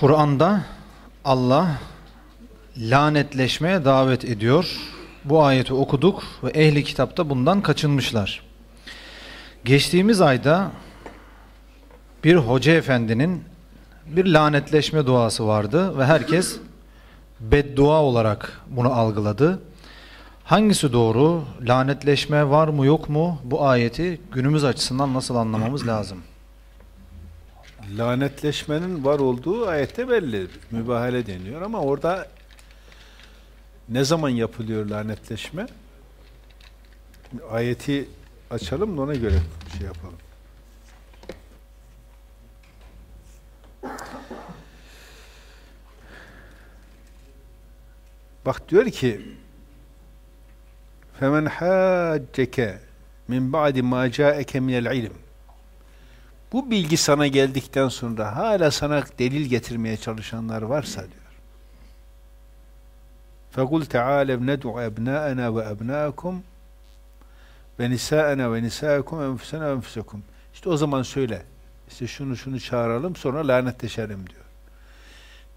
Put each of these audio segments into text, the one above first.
Kur'an'da Allah lanetleşmeye davet ediyor. Bu ayeti okuduk ve ehli kitapta bundan kaçınmışlar. Geçtiğimiz ayda bir hoca efendinin bir lanetleşme duası vardı ve herkes beddua olarak bunu algıladı. Hangisi doğru? Lanetleşme var mı yok mu? Bu ayeti günümüz açısından nasıl anlamamız lazım? Lanetleşmenin var olduğu ayette belli. Mübahale deniyor ama orada ne zaman yapılıyor lanetleşme? Ayeti açalım da ona göre şey yapalım. Bak diyor ki فَمَنْ حَاجَّكَ min ba'di ma ca'eke minel ilm. Bu bilgi sana geldikten sonra hala sana delil getirmeye çalışanlar varsa diyor. فَقُلْ تَعَالَوْ نَدْعُ أَبْنَاءَنَا وَأَبْنَاءَكُمْ وَنِسَاءَنَا وَنِسَاءَكُمْ وَاَنْفُسَنَا وَاَنْفُسَكُمْ İşte o zaman söyle. İşte şunu şunu çağıralım sonra lanetleşelim diyor.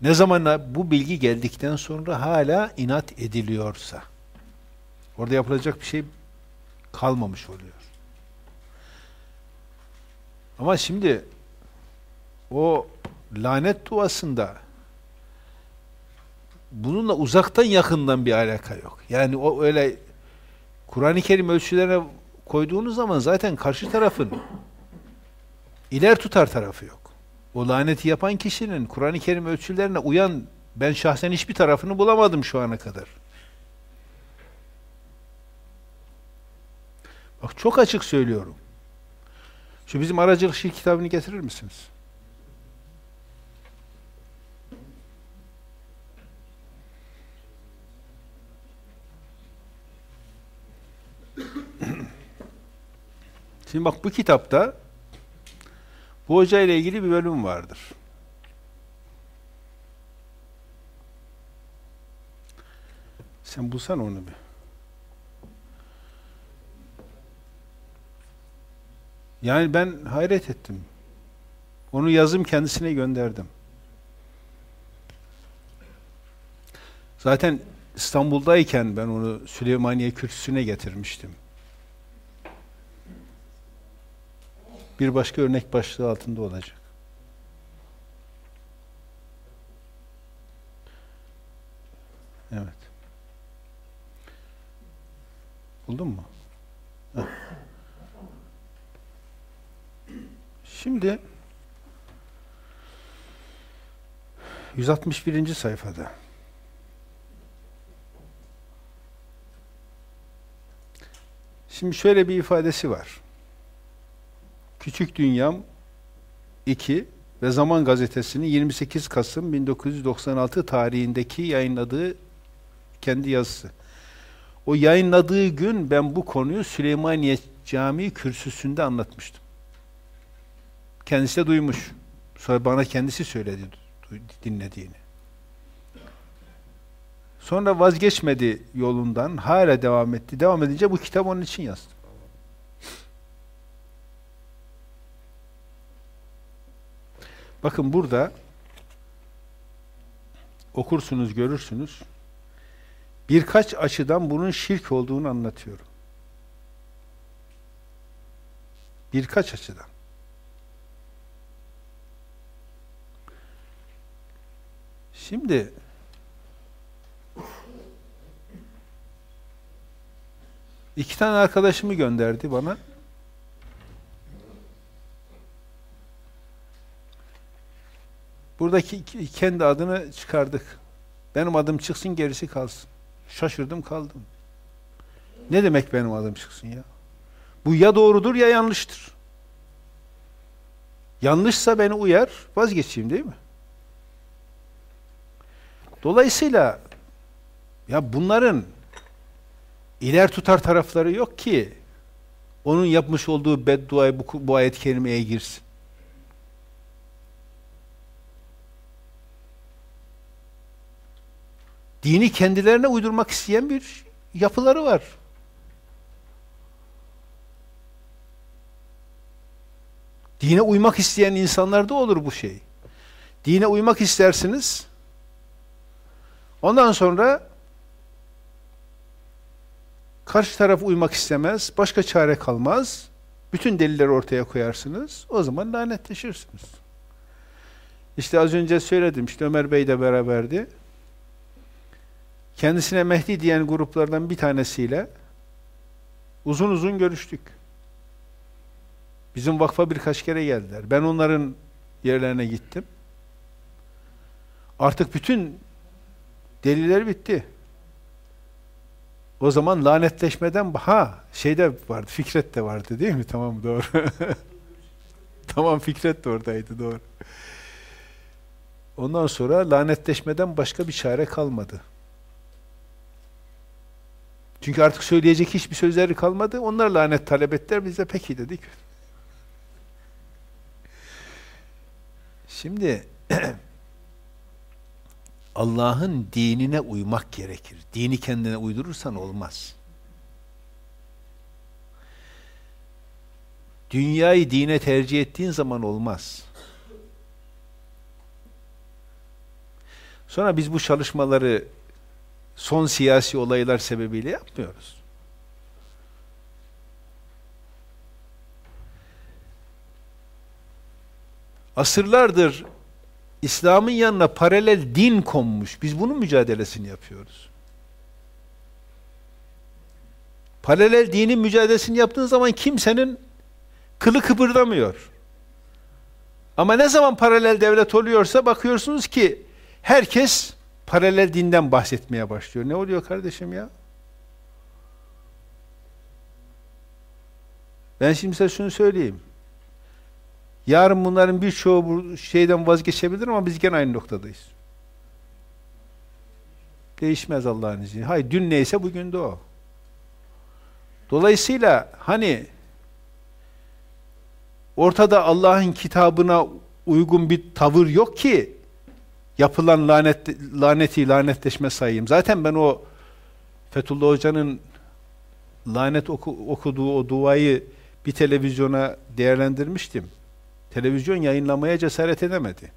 Ne zaman bu bilgi geldikten sonra hala inat ediliyorsa orada yapılacak bir şey kalmamış oluyor. Ama şimdi o lanet duasında bununla uzaktan yakından bir alaka yok. Yani o öyle Kur'an-ı Kerim ölçülerine koyduğunuz zaman zaten karşı tarafın iler tutar tarafı yok. O laneti yapan kişinin Kur'an-ı Kerim ölçülerine uyan ben şahsen hiçbir tarafını bulamadım şu ana kadar. Bak çok açık söylüyorum. Şu bizim aracılık şiir kitabını getirir misiniz? Şimdi bak bu kitapta bu hoca ile ilgili bir bölüm vardır. Sen bulsan onu bir. Yani ben hayret ettim. Onu yazım kendisine gönderdim. Zaten İstanbul'dayken ben onu Süleymaniye Kürsüsü'ne getirmiştim. Bir başka örnek başlığı altında olacak. Evet. Buldun mu? Şimdi 161. sayfada Şimdi şöyle bir ifadesi var. Küçük Dünyam 2 ve Zaman Gazetesi'nin 28 Kasım 1996 tarihindeki yayınladığı kendi yazısı. O yayınladığı gün ben bu konuyu Süleymaniye Camii kürsüsünde anlatmıştım. Kendisi de duymuş. Sonra bana kendisi söyledi dinlediğini. Sonra vazgeçmedi yolundan, hala devam etti. Devam edince bu kitap onun için yazdım. Bakın burada okursunuz, görürsünüz. Birkaç açıdan bunun şirk olduğunu anlatıyorum. Birkaç açıdan. Şimdi iki tane arkadaşımı gönderdi bana. Buradaki kendi adını çıkardık. Benim adım çıksın gerisi kalsın. Şaşırdım kaldım. Ne demek benim adım çıksın ya? Bu ya doğrudur ya yanlıştır. Yanlışsa beni uyar, vazgeçeyim değil mi? Dolayısıyla ya bunların iler tutar tarafları yok ki onun yapmış olduğu bedduayı bu, bu ayet-i kerimeye girsin. Dini kendilerine uydurmak isteyen bir yapıları var. Dine uymak isteyen insanlarda olur bu şey. Dine uymak istersiniz. Ondan sonra karşı taraf uymak istemez. Başka çare kalmaz. Bütün delilleri ortaya koyarsınız. O zaman lanetleşirsiniz. İşte az önce söyledim. İşte Ömer Bey de beraberdi. Kendisine Mehdi diyen gruplardan bir tanesiyle uzun uzun görüştük. Bizim vakfa birkaç kere geldiler. Ben onların yerlerine gittim. Artık bütün deliller bitti. O zaman lanetleşmeden ha şeyde vardı, Fikret de vardı değil mi? Tamam doğru. tamam Fikret de oradaydı doğru. Ondan sonra lanetleşmeden başka bir çare kalmadı. Çünkü artık söyleyecek hiçbir sözleri kalmadı. Onlar lanet talep ettiler. Biz de peki dedik. Şimdi Allah'ın dinine uymak gerekir. Dini kendine uydurursan olmaz. Dünyayı dine tercih ettiğin zaman olmaz. Sonra biz bu çalışmaları son siyasi olaylar sebebiyle yapmıyoruz. Asırlardır İslam'ın yanına paralel din konmuş. Biz bunun mücadelesini yapıyoruz. Paralel dinin mücadelesini yaptığın zaman kimsenin kılı kıpırdamıyor. Ama ne zaman paralel devlet oluyorsa bakıyorsunuz ki herkes paralel dinden bahsetmeye başlıyor. Ne oluyor kardeşim ya? Ben şimdi size şunu söyleyeyim. Yarın bunların birçoğu bu şeyden vazgeçebilir ama biz gene aynı noktadayız. Değişmez Allah'ın izniyle. Hayır dün neyse bugün de o. Dolayısıyla hani ortada Allah'ın kitabına uygun bir tavır yok ki yapılan lanet laneti lanetleşme sayayım. Zaten ben o Fethullah Hoca'nın lanet oku, okuduğu o duayı bir televizyona değerlendirmiştim. Televizyon yayınlamaya cesaret edemedi.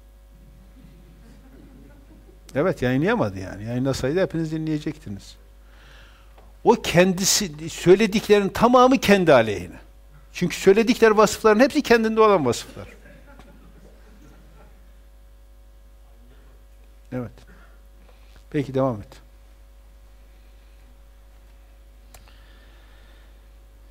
Evet yayınlayamadı yani. Yayınlasaydı hepiniz dinleyecektiniz. O kendisi söylediklerin tamamı kendi aleyhine. Çünkü söyledikleri vasıfların hepsi kendinde olan vasıflar. Evet. Peki devam et.